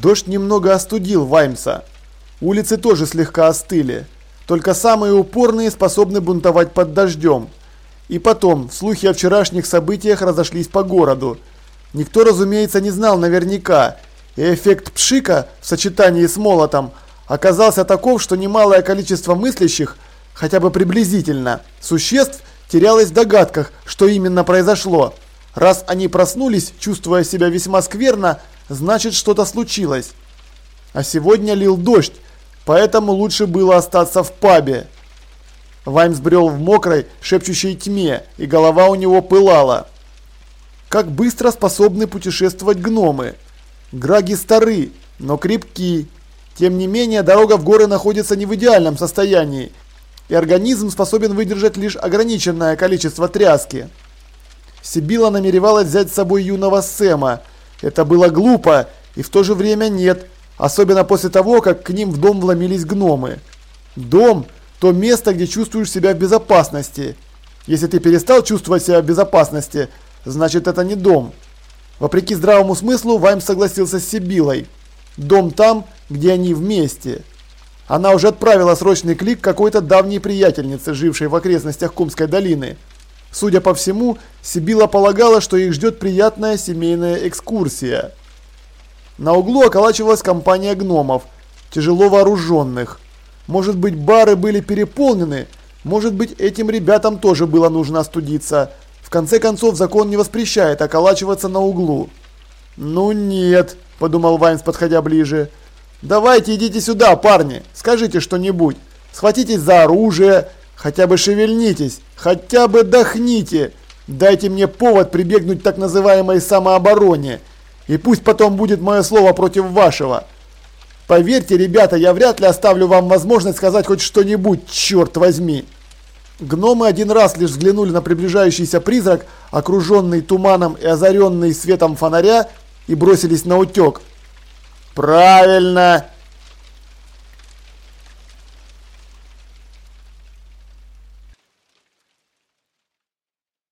Дождь немного остудил Ваймса. Улицы тоже слегка остыли. Только самые упорные способны бунтовать под дождем. И потом, слухи о вчерашних событиях разошлись по городу. Никто, разумеется, не знал наверняка, и эффект пшика в сочетании с молотом оказался таков, что немалое количество мыслящих, хотя бы приблизительно, существ терялось в догадках, что именно произошло. Раз они проснулись, чувствуя себя весьма скверно, значит что-то случилось. А сегодня лил дождь, поэтому лучше было остаться в пабе. Ваймс брел в мокрой, шепчущей тьме, и голова у него пылала. Как быстро способны путешествовать гномы. Граги стары, но крепки. Тем не менее, дорога в горы находится не в идеальном состоянии, и организм способен выдержать лишь ограниченное количество тряски. Сибила намеревалась взять с собой юного Сэма. Это было глупо и в то же время нет, особенно после того, как к ним в дом вломились гномы. Дом – то место, где чувствуешь себя в безопасности. Если ты перестал чувствовать себя в безопасности, значит это не дом. Вопреки здравому смыслу, Вайм согласился с Сибилой. Дом там, где они вместе. Она уже отправила срочный клик какой-то давней приятельнице, жившей в окрестностях Кумской долины. Судя по всему, Сибила полагала, что их ждет приятная семейная экскурсия. На углу околачивалась компания гномов, тяжело вооруженных. Может быть, бары были переполнены, может быть, этим ребятам тоже было нужно остудиться – конце концов, закон не воспрещает околачиваться на углу. «Ну нет», – подумал Вайнс, подходя ближе. «Давайте идите сюда, парни, скажите что-нибудь. Схватитесь за оружие, хотя бы шевельнитесь, хотя бы дохните. Дайте мне повод прибегнуть к так называемой самообороне. И пусть потом будет мое слово против вашего. Поверьте, ребята, я вряд ли оставлю вам возможность сказать хоть что-нибудь, черт возьми». Гномы один раз лишь взглянули на приближающийся призрак, окруженный туманом и озаренный светом фонаря, и бросились на утек. «Правильно!»